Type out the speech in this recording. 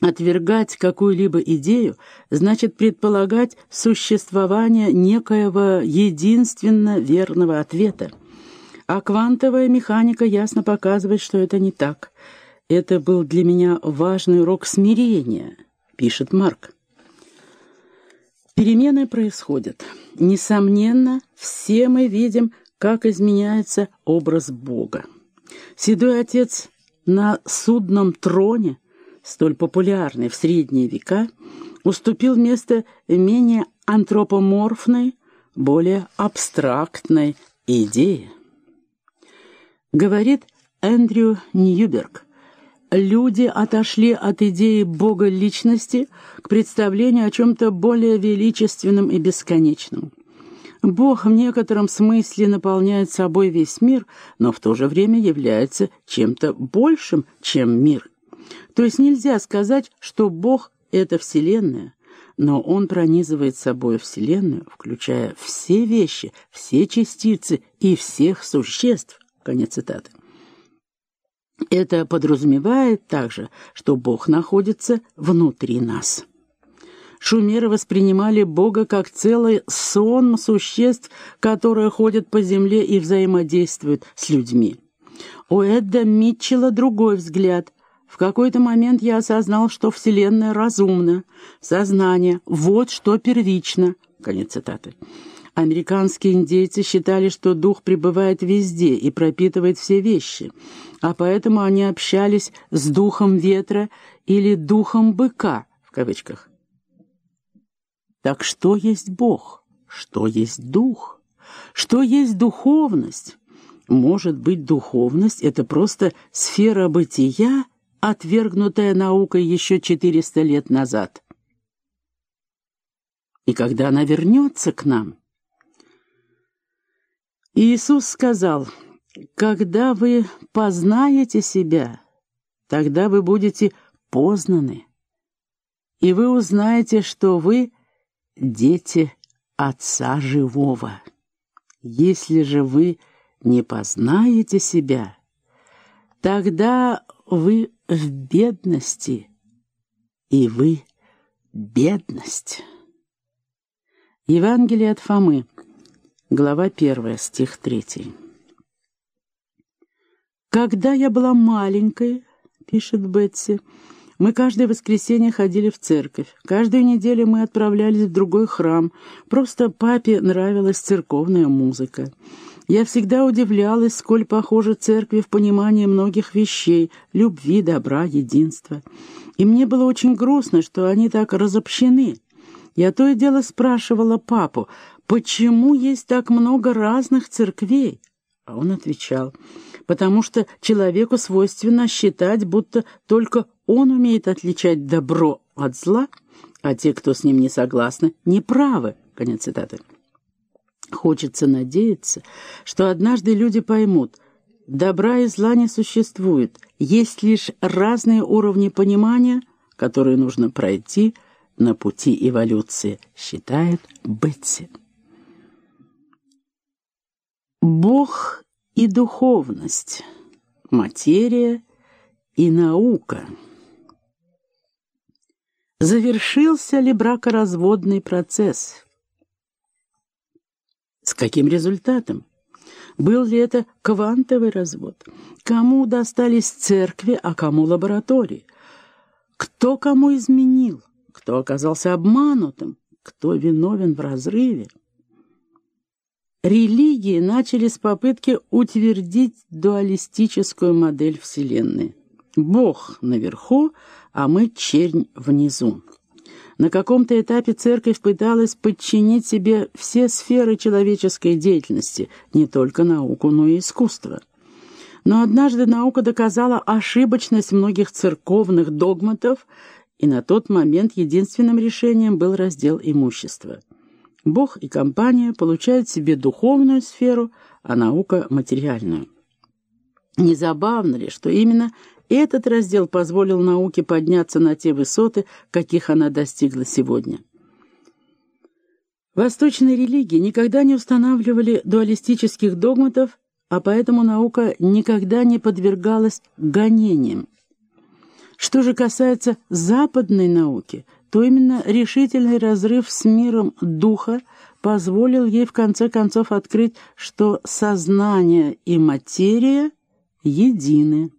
Отвергать какую-либо идею значит предполагать существование некоего единственно верного ответа. А квантовая механика ясно показывает, что это не так. Это был для меня важный урок смирения, пишет Марк. Перемены происходят. Несомненно, все мы видим, как изменяется образ Бога. Седой отец на судном троне – столь популярный в средние века, уступил место менее антропоморфной, более абстрактной идее. Говорит Эндрю Ньюберг, люди отошли от идеи Бога личности к представлению о чем-то более величественном и бесконечном. Бог в некотором смысле наполняет собой весь мир, но в то же время является чем-то большим, чем мир – то есть нельзя сказать, что Бог — это Вселенная, но Он пронизывает собой Вселенную, включая все вещи, все частицы и всех существ. Конец цитаты. Это подразумевает также, что Бог находится внутри нас. Шумеры воспринимали Бога как целый сон существ, которые ходят по земле и взаимодействуют с людьми. У Эдда Митчелла другой взгляд, в какой-то момент я осознал, что Вселенная разумна, сознание — вот что первично. Конец цитаты. Американские индейцы считали, что дух пребывает везде и пропитывает все вещи, а поэтому они общались с духом ветра или духом быка, в кавычках. Так что есть Бог? Что есть дух? Что есть духовность? Может быть, духовность — это просто сфера бытия — отвергнутая наукой еще 400 лет назад. И когда она вернется к нам? Иисус сказал, «Когда вы познаете себя, тогда вы будете познаны, и вы узнаете, что вы дети Отца Живого. Если же вы не познаете себя, тогда вы в бедности, и вы бедность. Евангелие от Фомы, глава 1, стих 3. «Когда я была маленькой, — пишет Бетси, — мы каждое воскресенье ходили в церковь. Каждую неделю мы отправлялись в другой храм. Просто папе нравилась церковная музыка. Я всегда удивлялась, сколь похожа церкви в понимании многих вещей — любви, добра, единства. И мне было очень грустно, что они так разобщены. Я то и дело спрашивала папу, почему есть так много разных церквей? А он отвечал, потому что человеку свойственно считать, будто только он умеет отличать добро от зла, а те, кто с ним не согласны, неправы. Конец цитаты. Хочется надеяться, что однажды люди поймут, добра и зла не существует, есть лишь разные уровни понимания, которые нужно пройти на пути эволюции, считает Бетси. Бог и духовность, материя и наука. Завершился ли бракоразводный процесс? С каким результатом? Был ли это квантовый развод? Кому достались церкви, а кому лаборатории? Кто кому изменил? Кто оказался обманутым? Кто виновен в разрыве? Религии начали с попытки утвердить дуалистическую модель Вселенной. Бог наверху, а мы чернь внизу. На каком-то этапе церковь пыталась подчинить себе все сферы человеческой деятельности, не только науку, но и искусство. Но однажды наука доказала ошибочность многих церковных догматов, и на тот момент единственным решением был раздел имущества. Бог и компания получают себе духовную сферу, а наука — материальную. Не забавно ли, что именно этот раздел позволил науке подняться на те высоты, каких она достигла сегодня. Восточные религии никогда не устанавливали дуалистических догматов, а поэтому наука никогда не подвергалась гонениям. Что же касается западной науки, то именно решительный разрыв с миром духа позволил ей в конце концов открыть, что сознание и материя едины.